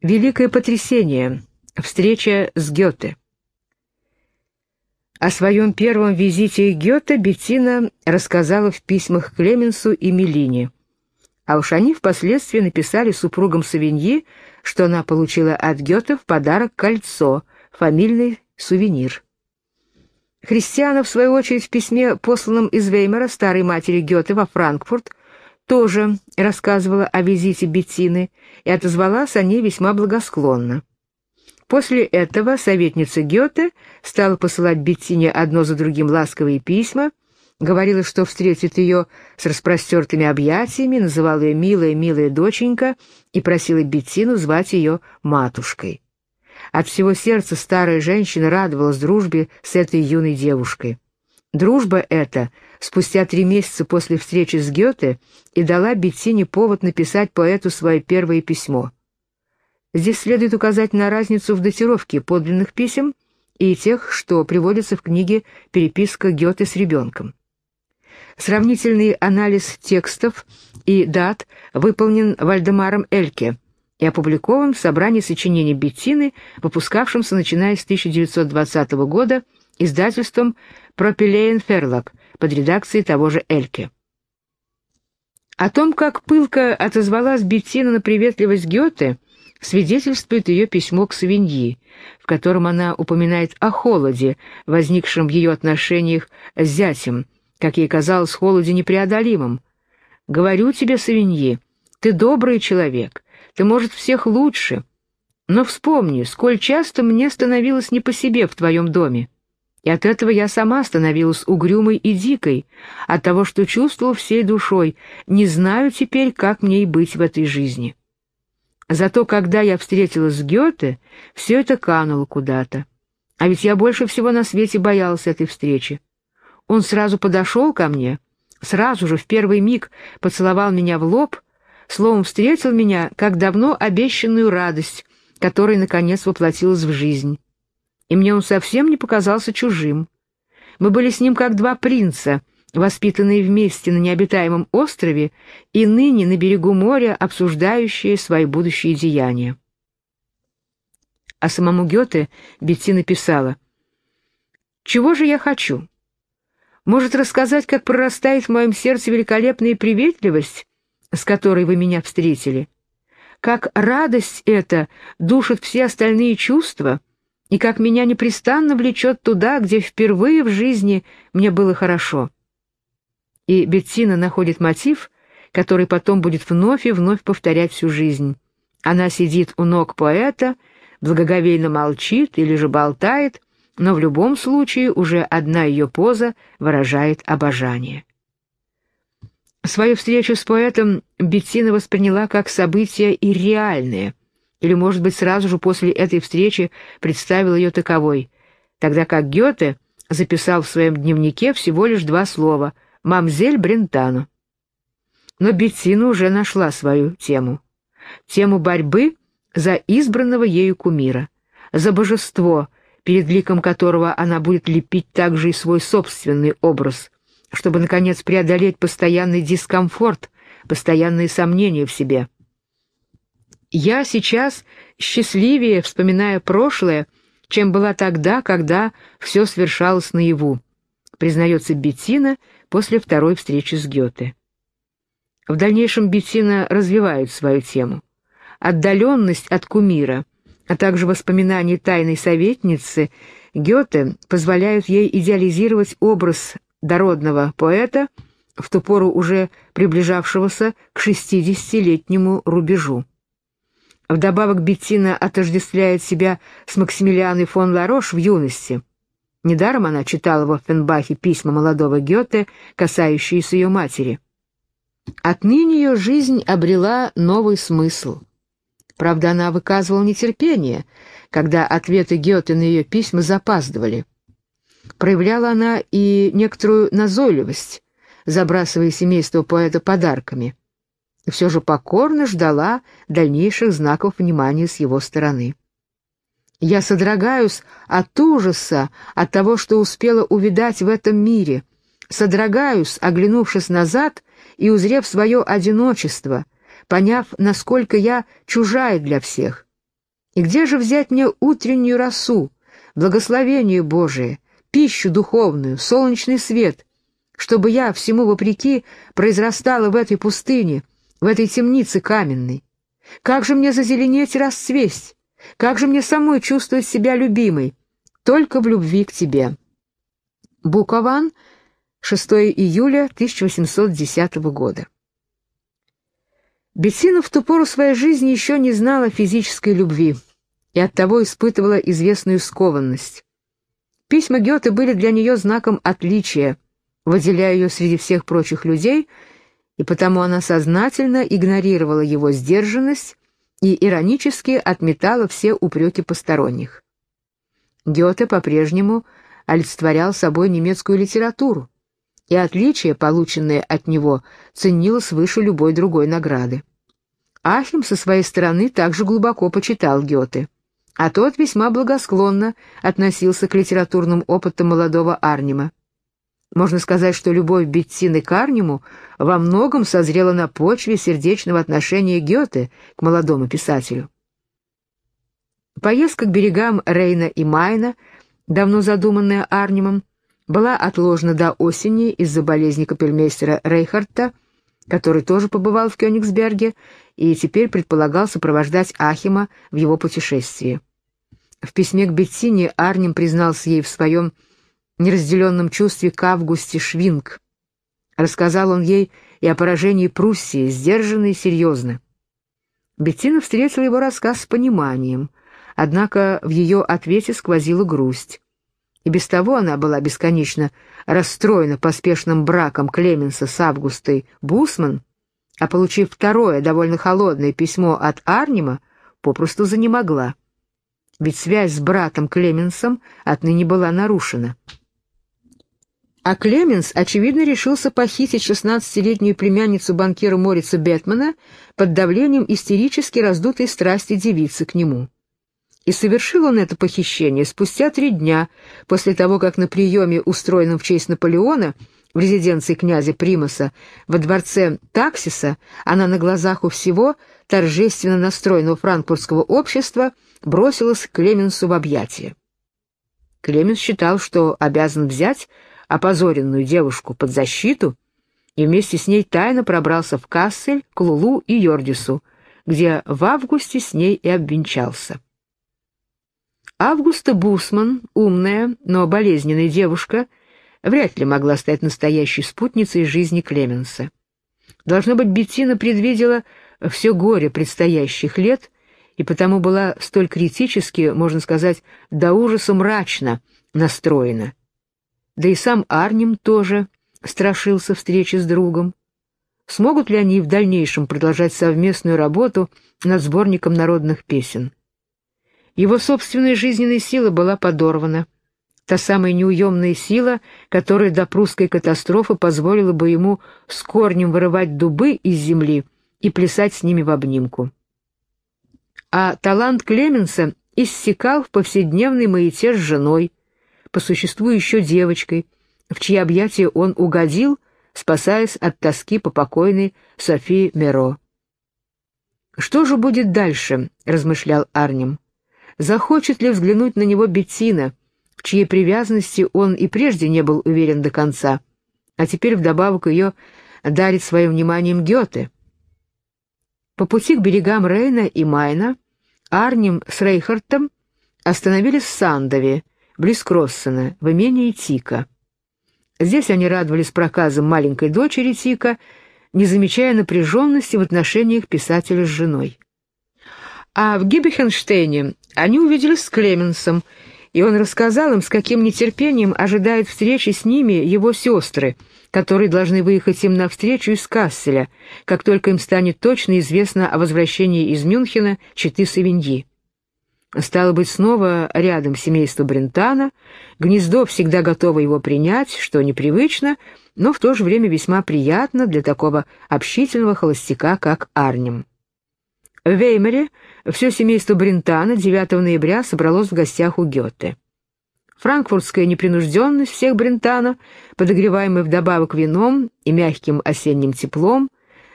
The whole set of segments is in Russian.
Великое потрясение. Встреча с Гёте. О своем первом визите Гёте Беттина рассказала в письмах Клеменсу и Мелине. А уж они впоследствии написали супругам Савиньи, что она получила от Гёте в подарок кольцо, фамильный сувенир. Христиана, в свою очередь, в письме, посланном из Веймара старой матери Гёте во Франкфурт, тоже рассказывала о визите Беттины и отозвалась о ней весьма благосклонно. После этого советница Гёте стала посылать Беттине одно за другим ласковые письма, говорила, что встретит ее с распростертыми объятиями, называла ее «милая, милая доченька» и просила Беттину звать ее матушкой. От всего сердца старая женщина радовалась дружбе с этой юной девушкой. Дружба эта, спустя три месяца после встречи с Гёте, и дала Беттине повод написать поэту свое первое письмо. Здесь следует указать на разницу в датировке подлинных писем и тех, что приводятся в книге «Переписка Гёте с ребенком». Сравнительный анализ текстов и дат выполнен Вальдемаром Эльке и опубликован в собрании сочинений Беттины, выпускавшемся начиная с 1920 года издательством Пропилеен Ферлак под редакцией того же Эльке. О том, как пылко отозвалась Беттина на приветливость Гёте, свидетельствует ее письмо к Свиньи, в котором она упоминает о холоде, возникшем в ее отношениях с зятем, как ей казалось, холоде непреодолимом. «Говорю тебе, Свиньи, ты добрый человек, ты, может, всех лучше, но вспомни, сколь часто мне становилось не по себе в твоем доме. И от этого я сама становилась угрюмой и дикой, от того, что чувствовала всей душой, не знаю теперь, как мне и быть в этой жизни. Зато когда я встретилась с Гёте, все это кануло куда-то. А ведь я больше всего на свете боялась этой встречи. Он сразу подошел ко мне, сразу же в первый миг поцеловал меня в лоб, словом встретил меня, как давно обещанную радость, которая, наконец, воплотилась в жизнь и мне он совсем не показался чужим. Мы были с ним как два принца, воспитанные вместе на необитаемом острове и ныне на берегу моря, обсуждающие свои будущие деяния. А самому Гёте Беттина писала, «Чего же я хочу? Может, рассказать, как прорастает в моем сердце великолепная приветливость, с которой вы меня встретили? Как радость эта душит все остальные чувства?» И как меня непрестанно влечет туда, где впервые в жизни мне было хорошо. И Беттина находит мотив, который потом будет вновь и вновь повторять всю жизнь. Она сидит у ног поэта, благоговейно молчит или же болтает, но в любом случае уже одна ее поза выражает обожание. Свою встречу с поэтом Беттина восприняла как событие ирреальное, или, может быть, сразу же после этой встречи представил ее таковой, тогда как Гёте записал в своем дневнике всего лишь два слова «Мамзель Брентану». Но Беттина уже нашла свою тему. Тему борьбы за избранного ею кумира, за божество, перед ликом которого она будет лепить также и свой собственный образ, чтобы, наконец, преодолеть постоянный дискомфорт, постоянные сомнения в себе. Я сейчас счастливее, вспоминая прошлое, чем была тогда, когда все свершалось наяву, признается Беттина после второй встречи с Гёте. В дальнейшем Беттина развивает свою тему. Отдаленность от кумира, а также воспоминания тайной советницы Гёте позволяют ей идеализировать образ дородного поэта, в ту пору уже приближавшегося к шестидесятилетнему рубежу. Вдобавок Беттина отождествляет себя с Максимилианой фон Ларош в юности. Недаром она читала в Оффенбахе письма молодого Гёте, касающиеся ее матери. Отныне ее жизнь обрела новый смысл. Правда, она выказывала нетерпение, когда ответы Гёте на ее письма запаздывали. Проявляла она и некоторую назойливость, забрасывая семейство поэта подарками — и все же покорно ждала дальнейших знаков внимания с его стороны. Я содрогаюсь от ужаса, от того, что успела увидать в этом мире, содрогаюсь, оглянувшись назад и узрев свое одиночество, поняв, насколько я чужая для всех. И где же взять мне утреннюю росу, благословение Божие, пищу духовную, солнечный свет, чтобы я, всему вопреки, произрастала в этой пустыне, в этой темнице каменной? Как же мне зазеленеть и расцвесть? Как же мне самой чувствовать себя любимой? Только в любви к тебе. Букован, 6 июля 1810 года. Беттина в ту пору своей жизни еще не знала физической любви и оттого испытывала известную скованность. Письма Гёте были для нее знаком отличия, выделяя ее среди всех прочих людей, и потому она сознательно игнорировала его сдержанность и иронически отметала все упреки посторонних. Гёте по-прежнему олицетворял собой немецкую литературу, и отличие, полученное от него, ценилось выше любой другой награды. Ахим со своей стороны также глубоко почитал Гёте, а тот весьма благосклонно относился к литературным опытам молодого Арнима. Можно сказать, что любовь Беттины к Арниму во многом созрела на почве сердечного отношения Гёте к молодому писателю. Поездка к берегам Рейна и Майна, давно задуманная Арнимом, была отложена до осени из-за болезни капельмейстера Рейхарта, который тоже побывал в Кёнигсберге и теперь предполагал сопровождать Ахима в его путешествии. В письме к Беттине Арнем признался ей в своем неразделенном чувстве к Августе Швинг. Рассказал он ей и о поражении Пруссии, сдержанно и серьезно. Беттина встретила его рассказ с пониманием, однако в ее ответе сквозила грусть. И без того она была бесконечно расстроена поспешным браком Клеменса с Августой Бусман, а получив второе, довольно холодное письмо от Арнима, попросту занемогла. Ведь связь с братом Клеменсом отныне была нарушена. А Клеменс, очевидно, решился похитить шестнадцатилетнюю племянницу банкира Морица Бетмана под давлением истерически раздутой страсти девицы к нему. И совершил он это похищение спустя три дня после того, как на приеме, устроенном в честь Наполеона, в резиденции князя Примаса, во дворце Таксиса, она на глазах у всего торжественно настроенного франкфуртского общества бросилась к Клеменсу в объятия. Клеменс считал, что обязан взять опозоренную девушку под защиту и вместе с ней тайно пробрался в Кассель, к Лулу и Йордису, где в августе с ней и обвенчался. Августа Бусман, умная, но болезненная девушка, вряд ли могла стать настоящей спутницей жизни Клеменса. Должно быть, Беттина предвидела все горе предстоящих лет и потому была столь критически, можно сказать, до ужаса мрачно настроена. Да и сам Арнем тоже страшился встречи с другом. Смогут ли они в дальнейшем продолжать совместную работу над сборником народных песен? Его собственная жизненная сила была подорвана. Та самая неуемная сила, которая до прусской катастрофы позволила бы ему с корнем вырывать дубы из земли и плясать с ними в обнимку. А талант Клеменса иссякал в повседневной маяте с женой, по существу еще девочкой, в чьи объятия он угодил, спасаясь от тоски по покойной Софии Меро. «Что же будет дальше?» — размышлял Арнем. «Захочет ли взглянуть на него Беттина, в чьей привязанности он и прежде не был уверен до конца, а теперь вдобавок ее дарит своим вниманием Гёте?» По пути к берегам Рейна и Майна Арнем с Рейхартом остановились в Сандове, близ Кроссена, в имении Тика. Здесь они радовались проказам маленькой дочери Тика, не замечая напряженности в отношениях писателя с женой. А в Гиббехенштейне они увиделись с Клеменсом, и он рассказал им, с каким нетерпением ожидает встречи с ними его сестры, которые должны выехать им навстречу из Касселя, как только им станет точно известно о возвращении из Мюнхена Читы Савиньи. Стало быть, снова рядом семейство Брентана, гнездо всегда готово его принять, что непривычно, но в то же время весьма приятно для такого общительного холостяка, как Арнем. В Веймере все семейство Брентана 9 ноября собралось в гостях у Гёте. Франкфуртская непринужденность всех Брентана, подогреваемая вдобавок вином и мягким осенним теплом,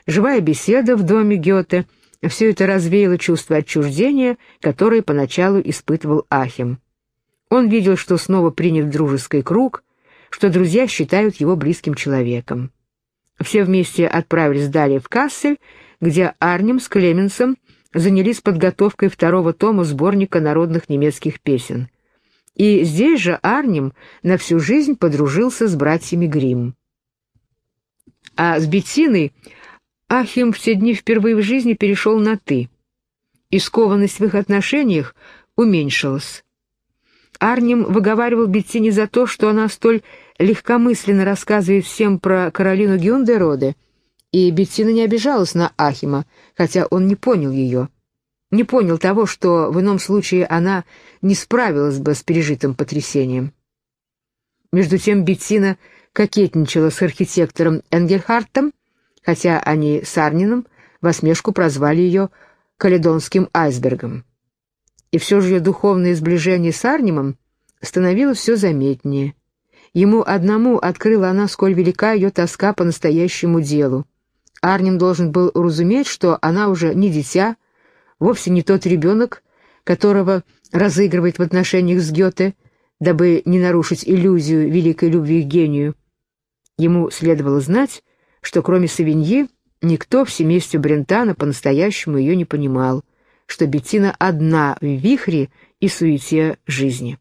живая беседа в доме Гёте — все это развеяло чувство отчуждения, которое поначалу испытывал Ахим. Он видел, что снова принят в дружеский круг, что друзья считают его близким человеком. Все вместе отправились далее в Кассель, где Арнем с Клеменсом занялись подготовкой второго тома сборника народных немецких песен. И здесь же Арнем на всю жизнь подружился с братьями Гримм. А с Беттиной Ахим в те дни впервые в жизни перешел на «ты», и скованность в их отношениях уменьшилась. Арнем выговаривал Беттине за то, что она столь легкомысленно рассказывает всем про Каролину Гюндероде, и Беттина не обижалась на Ахима, хотя он не понял ее. Не понял того, что в ином случае она не справилась бы с пережитым потрясением. Между тем Беттина кокетничала с архитектором Энгельхартом, хотя они с Арнином в осмешку прозвали ее «каледонским айсбергом». И все же ее духовное сближение с Арнимом становилось все заметнее. Ему одному открыла она, сколь велика ее тоска по настоящему делу. Арнем должен был уразуметь, что она уже не дитя, вовсе не тот ребенок, которого разыгрывает в отношениях с Гёте, дабы не нарушить иллюзию великой любви к гению. Ему следовало знать, что кроме Савиньи никто в семействе Брентана по-настоящему ее не понимал, что Беттина одна в вихре и суете жизни.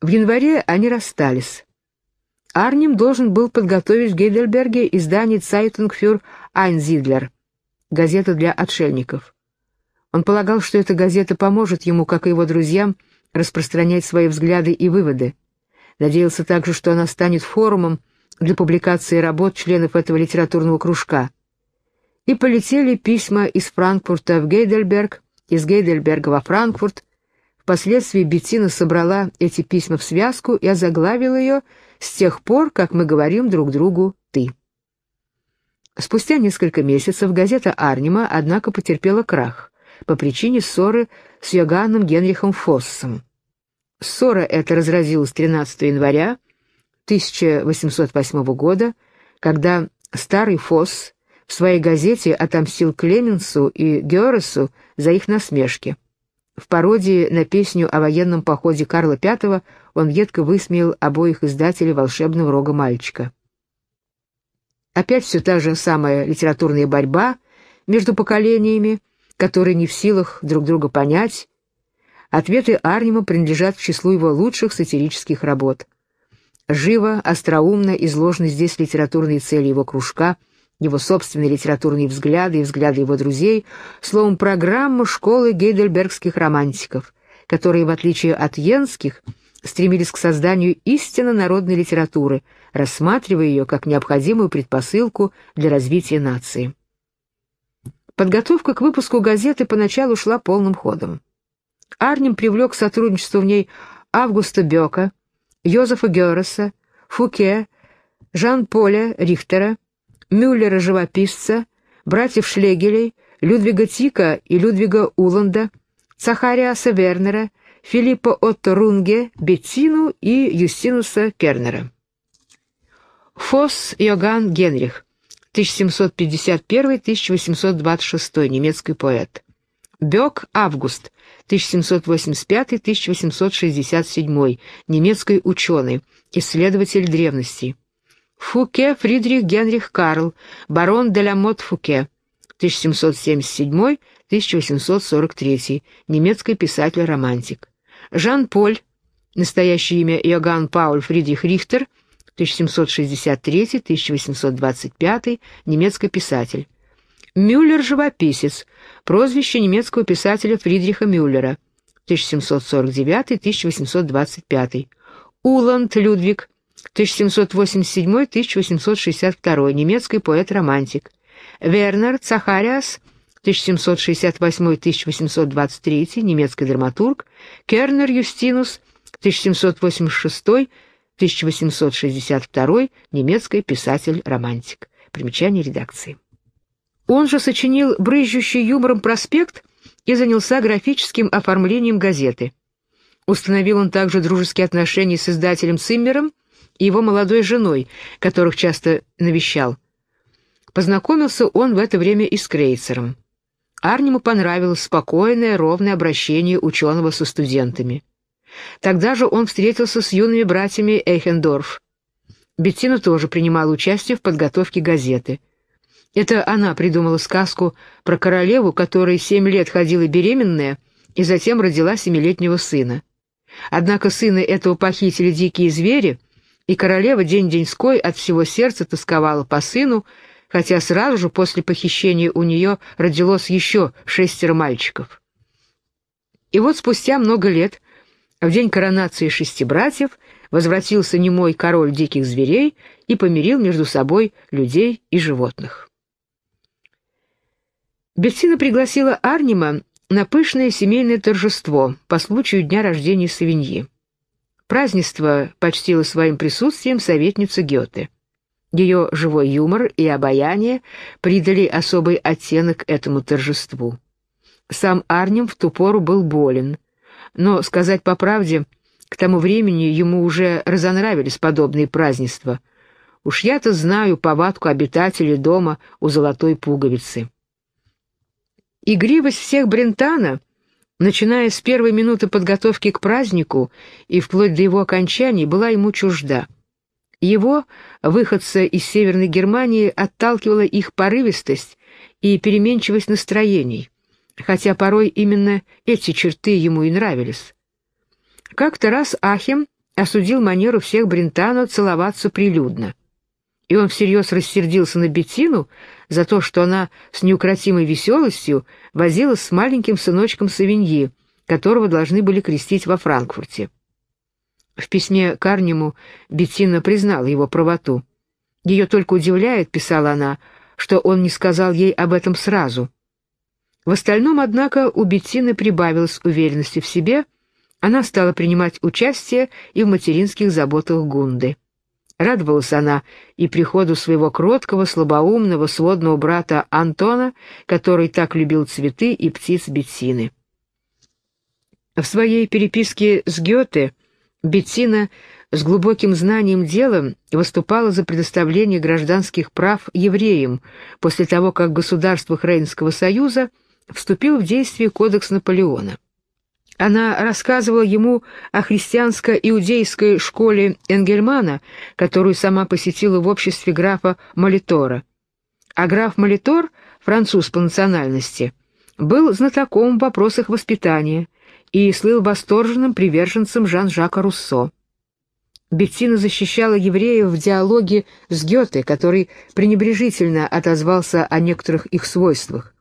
В январе они расстались. Арнем должен был подготовить в Гейдельберге издание «Zeitung für Einsiedler» — газета для отшельников. Он полагал, что эта газета поможет ему, как и его друзьям, распространять свои взгляды и выводы. Надеялся также, что она станет форумом для публикации работ членов этого литературного кружка. И полетели письма из Франкфурта в Гейдельберг, из Гейдельберга во Франкфурт. Впоследствии Беттина собрала эти письма в связку и озаглавила ее с тех пор, как мы говорим друг другу «ты». Спустя несколько месяцев газета Арнима, однако, потерпела крах по причине ссоры с Йоганном Генрихом Фоссом. Ссора эта разразилась 13 января 1808 года, когда старый Фосс в своей газете отомстил Клеменсу и Гересу за их насмешки. В пародии на песню о военном походе Карла V он едко высмеял обоих издателей «Волшебного рога мальчика». Опять все та же самая литературная борьба между поколениями, которые не в силах друг друга понять. Ответы Арнима принадлежат к числу его лучших сатирических работ. Живо, остроумно изложены здесь литературные цели его кружка – его собственные литературные взгляды и взгляды его друзей, словом, программа школы гейдельбергских романтиков, которые, в отличие от йенских, стремились к созданию истинно народной литературы, рассматривая ее как необходимую предпосылку для развития нации. Подготовка к выпуску газеты поначалу шла полным ходом. Арнем привлек к сотрудничеству в ней Августа Бека, Йозефа Герреса, Фуке, Жан-Поля Рихтера, Мюллера-живописца, братьев Шлегелей, Людвига Тика и Людвига Уланда, Цахариаса Вернера, Филиппа Отто Рунге, Беттину и Юстинуса Кернера. Фосс Йоганн Генрих, 1751-1826, немецкий поэт. Бёк Август, 1785-1867, немецкий ученый, исследователь древностей. Фуке Фридрих Генрих Карл, барон де ла Мот Фуке, 1777-1843, немецкий писатель-романтик. Жан-Поль, настоящее имя Йоганн Пауль Фридрих Рихтер, 1763-1825, немецкий писатель. Мюллер-живописец, прозвище немецкого писателя Фридриха Мюллера, 1749-1825. Уланд Людвиг, 1787-1862, немецкий поэт-романтик. Вернер Цахариас, 1768-1823, немецкий драматург. Кернер Юстинус, 1786-1862, немецкий писатель-романтик. Примечание редакции. Он же сочинил брызжущий юмором проспект и занялся графическим оформлением газеты. Установил он также дружеские отношения с издателем Циммером и его молодой женой, которых часто навещал. Познакомился он в это время и с Крейцером. Арниму понравилось спокойное, ровное обращение ученого со студентами. Тогда же он встретился с юными братьями Эйхендорф. Беттина тоже принимала участие в подготовке газеты. Это она придумала сказку про королеву, которая семь лет ходила беременная и затем родила семилетнего сына. Однако сына этого похитили дикие звери, и королева день-деньской от всего сердца тосковала по сыну, хотя сразу же после похищения у нее родилось еще шестеро мальчиков. И вот спустя много лет, в день коронации шести братьев, возвратился немой король диких зверей и помирил между собой людей и животных. Беттина пригласила Арнима на пышное семейное торжество по случаю дня рождения Савиньи. Празднество почтило своим присутствием советница Гёте. Ее живой юмор и обаяние придали особый оттенок этому торжеству. Сам Арнем в ту пору был болен, но, сказать по правде, к тому времени ему уже разонравились подобные празднества. Уж я-то знаю повадку обитателей дома у золотой пуговицы. Игривость всех Брентана, начиная с первой минуты подготовки к празднику и вплоть до его окончания, была ему чужда — его, выходца из Северной Германии, отталкивала их порывистость и переменчивость настроений, хотя порой именно эти черты ему и нравились. Как-то раз Ахем осудил манеру всех Брентано целоваться прилюдно. И он всерьез рассердился на Беттину за то, что она с неукротимой веселостью возилась с маленьким сыночком Савиньи, которого должны были крестить во Франкфурте. В письме Карнему Беттина признала его правоту. «Ее только удивляет», — писала она, — «что он не сказал ей об этом сразу». В остальном, однако, у Беттины прибавилось уверенности в себе, она стала принимать участие и в материнских заботах Гунды. Радовалась она и приходу своего кроткого, слабоумного сводного брата Антона, который так любил цветы и птиц Беттины. В своей переписке с Гёте Беттина с глубоким знанием дела выступала за предоставление гражданских прав евреям после того, как государство Рейнского союза вступил в действие Кодекс Наполеона. Она рассказывала ему о христианско-иудейской школе Энгельмана, которую сама посетила в обществе графа Молитора. А граф Молитор, француз по национальности, был знатоком в вопросах воспитания – и слыл восторженным приверженцем Жан-Жака Руссо. Беттина защищала евреев в диалоге с Гёте, который пренебрежительно отозвался о некоторых их свойствах.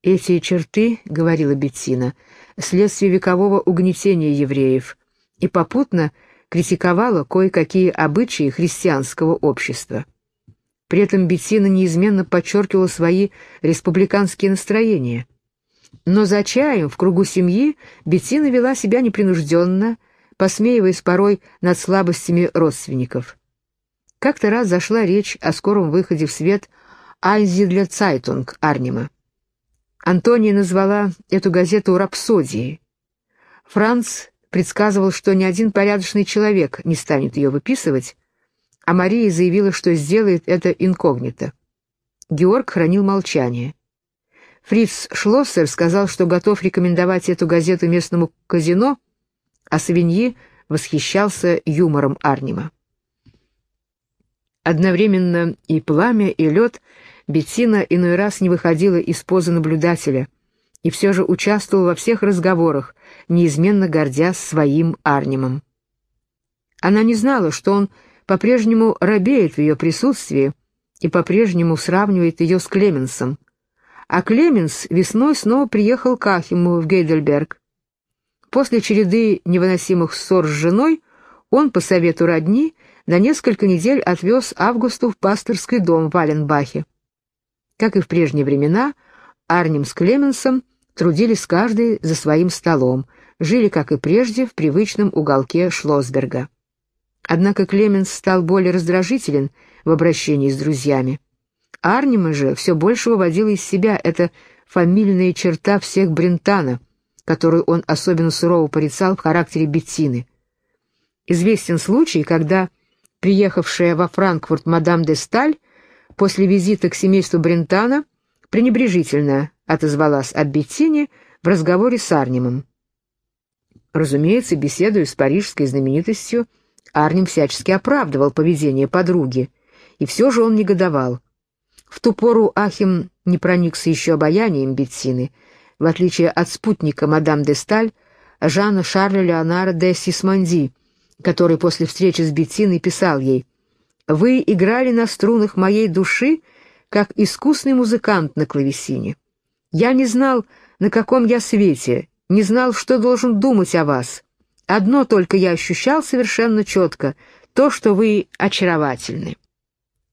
«Эти черты, — говорила Беттина, — следствие векового угнетения евреев, и попутно критиковала кое-какие обычаи христианского общества. При этом Беттина неизменно подчеркивала свои республиканские настроения — но за чаем в кругу семьи Беттина вела себя непринужденно, посмеиваясь порой над слабостями родственников. Как-то раз зашла речь о скором выходе в свет «Айнзидлер-Цайтунг» Арнима. Антония назвала эту газету «рапсодией». Франц предсказывал, что ни один порядочный человек не станет ее выписывать, а Мария заявила, что сделает это инкогнито. Георг хранил молчание. Фриц Шлоссер сказал, что готов рекомендовать эту газету местному казино, а Савиньи восхищался юмором Арнима. Одновременно и пламя, и лед Беттина иной раз не выходила из позы наблюдателя и все же участвовала во всех разговорах, неизменно гордясь своим Арнимом. Она не знала, что он по-прежнему робеет в ее присутствии и по-прежнему сравнивает ее с Клеменсом, а Клеменс весной снова приехал к Ахиму в Гейдельберг. После череды невыносимых ссор с женой он, по совету родни, на несколько недель отвез Августу в пасторский дом в Аленбахе. Как и в прежние времена, Арнем с Клеменсом трудились каждый за своим столом, жили, как и прежде, в привычном уголке Шлосберга. Однако Клеменс стал более раздражителен в обращении с друзьями. Арнима же все больше выводила из себя эта фамильная черта всех Брентана, которую он особенно сурово порицал в характере Беттины. Известен случай, когда приехавшая во Франкфурт мадам де Сталь после визита к семейству Брентана пренебрежительно отозвалась об Беттине в разговоре с Арнимом. Разумеется, беседуя с парижской знаменитостью, Арнем всячески оправдывал поведение подруги, и все же он негодовал. В ту пору Ахим не проникся еще обаянием Беттины, в отличие от спутника мадам де Сталь, Жана Шарля Леонара де Сисмонди, который после встречи с Беттиной писал ей «Вы играли на струнах моей души, как искусный музыкант на клавесине. Я не знал, на каком я свете, не знал, что должен думать о вас. Одно только я ощущал совершенно четко — то, что вы очаровательны».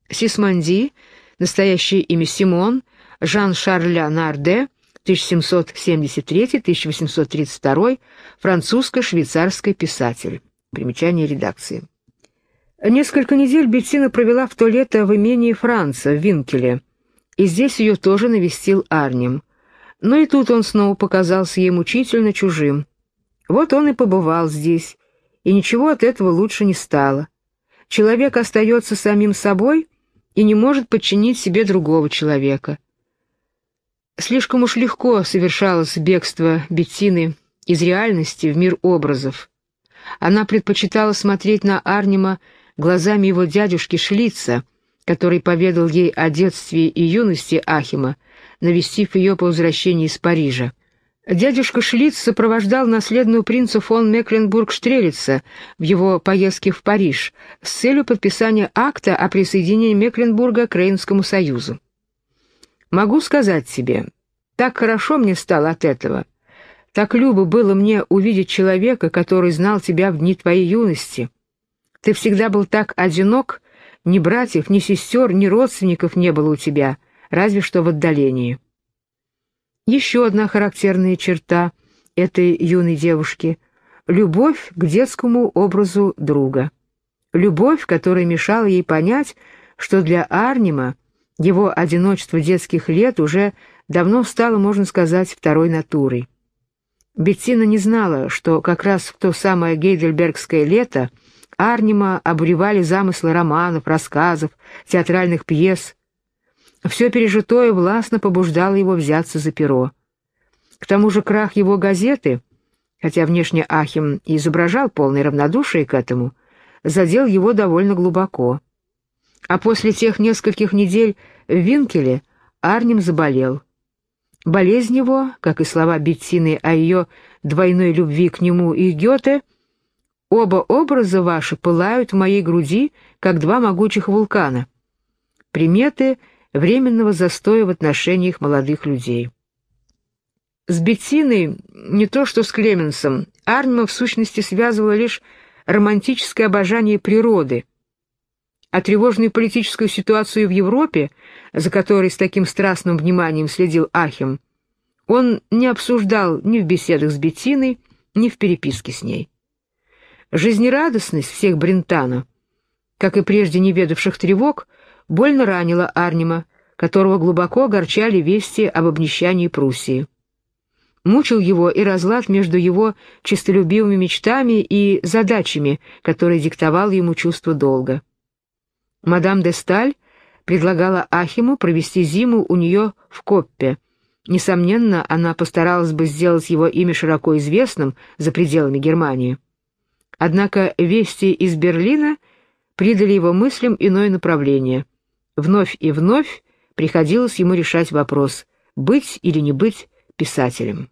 Сисмонди, настоящее имя Симон, Жан-Шарль Нарде, 1773-1832, французско-швейцарский писатель. Примечание редакции. Несколько недель Беттина провела в то лето в имении Франца, в Винкеле, и здесь ее тоже навестил Арнем. Но и тут он снова показался ей мучительно чужим. Вот он и побывал здесь, и ничего от этого лучше не стало. Человек остается самим собой и не может подчинить себе другого человека. Слишком уж легко совершалось бегство Беттины из реальности в мир образов. Она предпочитала смотреть на Арнима глазами его дядюшки Шлица, который поведал ей о детстве и юности Ахима, навестив ее по возвращении из Парижа. Дядюшка Шлиц сопровождал наследную принца фон Мекленбург-Штрелица в его поездке в Париж с целью подписания акта о присоединении Мекленбурга к Рейнскому союзу. Могу сказать тебе, так хорошо мне стало от этого. Так любо было мне увидеть человека, который знал тебя в дни твоей юности. Ты всегда был так одинок, ни братьев, ни сестер, ни родственников не было у тебя, разве что в отдалении. Еще одна характерная черта этой юной девушки — любовь к детскому образу друга. Любовь, которая мешала ей понять, что для Арнима его одиночество детских лет уже давно стало, можно сказать, второй натурой. Беттина не знала, что как раз в то самое гейдельбергское лето Арнима обуревали замыслы романов, рассказов, театральных пьес. Все пережитое властно побуждало его взяться за перо. К тому же крах его газеты, хотя внешне Ахим и изображал полное равнодушие к этому, задел его довольно глубоко. А после тех нескольких недель в Винкеле Арнем заболел. Болезнь его, как и слова Беттины о ее двойной любви к нему и Гёте, оба образа ваши пылают в моей груди, как два могучих вулкана. Приметы временного застоя в отношениях молодых людей. С Беттиной, не то что с Клеменсом, Арнема в сущности связывало лишь романтическое обожание природы, а тревожную политическую ситуацию в Европе, за которой с таким страстным вниманием следил Ахим, он не обсуждал ни в беседах с Беттиной, ни в переписке с ней. Жизнерадостность всех Брентана, как и прежде не ведавших тревог, больно ранила Арнима, которого глубоко огорчали вести об обнищании Пруссии. Мучил его и разлад между его честолюбивыми мечтами и задачами, которые диктовал ему чувство долга. Мадам де Сталь предлагала Ахиму провести зиму у нее в Коппе. Несомненно, она постаралась бы сделать его имя широко известным за пределами Германии. Однако вести из Берлина придали его мыслям иное направление. Вновь и вновь приходилось ему решать вопрос, быть или не быть писателем.